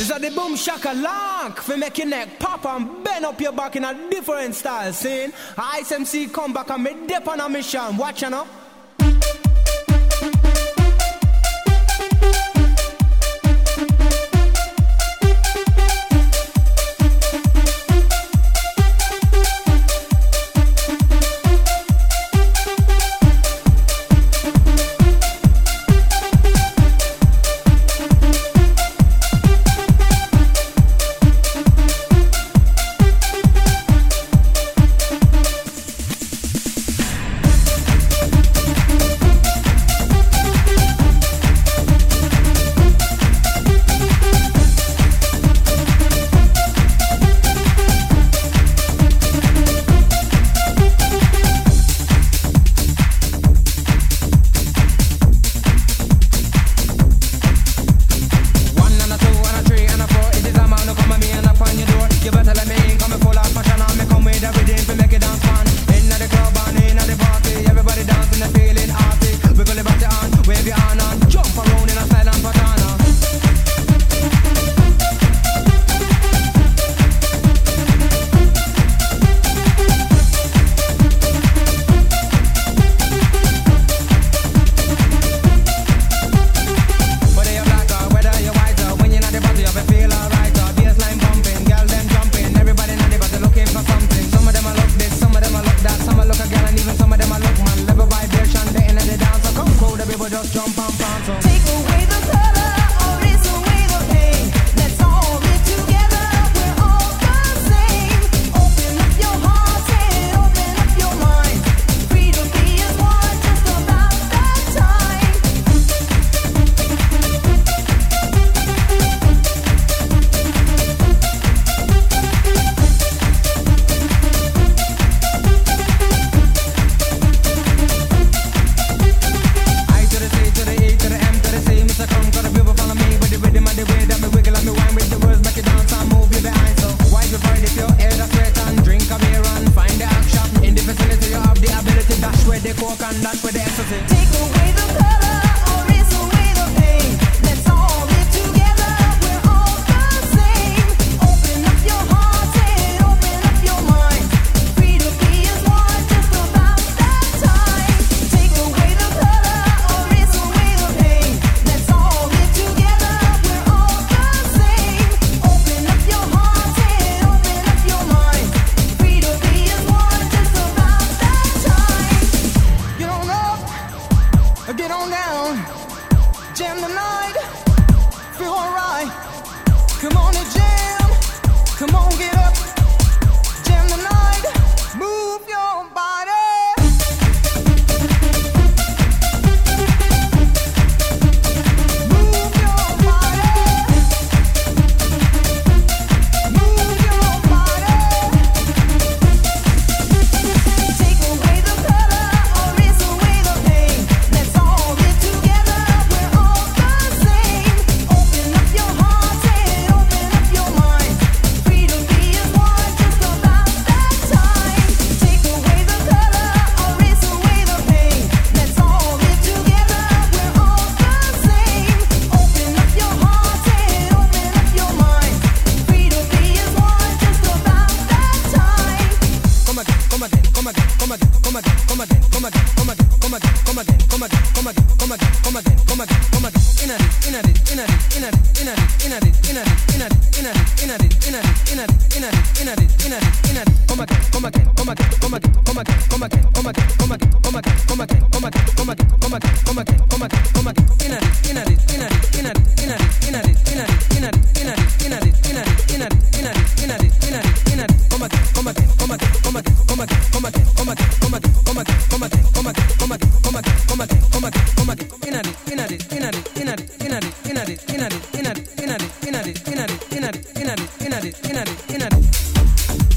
a the boom shaka lock. Fi make your neck pop and bend up your back in a different style. Seeing Ice MC come back and me dip on a mission. Watch you know. jam the night. Feel alright. Come on and jam. Come on, get up. come again, come again, come again, come again, come again, come again, come again, come again, come again, come again, come again, come again, in a it, in a it, in a it.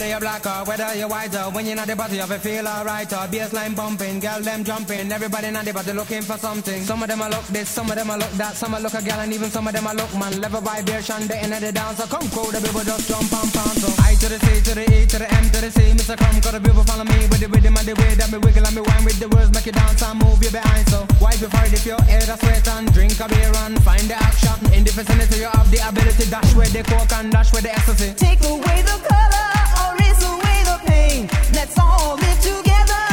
Whether you're black or whether you're white or when you're not the party, you feel alright uh, or bassline bumping, girl them jumping, everybody not the party looking for something. Some of them are look this, some of them are look that, some are look a girl and even some of them are look man. Level vibration, the end of the dance, so come cool, the people just jump and pound. So I to the C to the E to the M to the C, Mr. Come, got the people follow me with the rhythm and the way that me wiggle and me wine with the words, make you dance and move your behind. So wipe your forehead if your head a sweat and drink a beer and find the action. In the vicinity, you have the ability dash where the coke and dash where the ecstasy. Take away the color pain. Let's all live together.